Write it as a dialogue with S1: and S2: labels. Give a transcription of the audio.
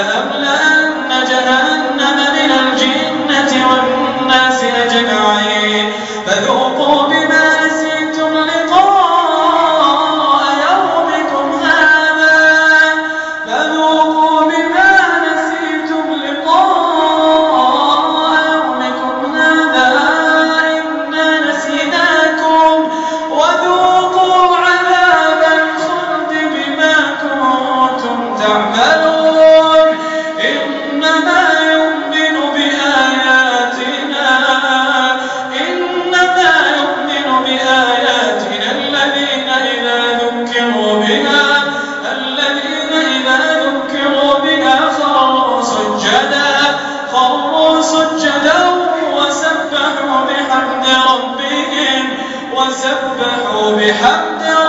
S1: لأملأن جهنم من الجنة والناس أجمعين. فذوقوا وسبحوا بحمد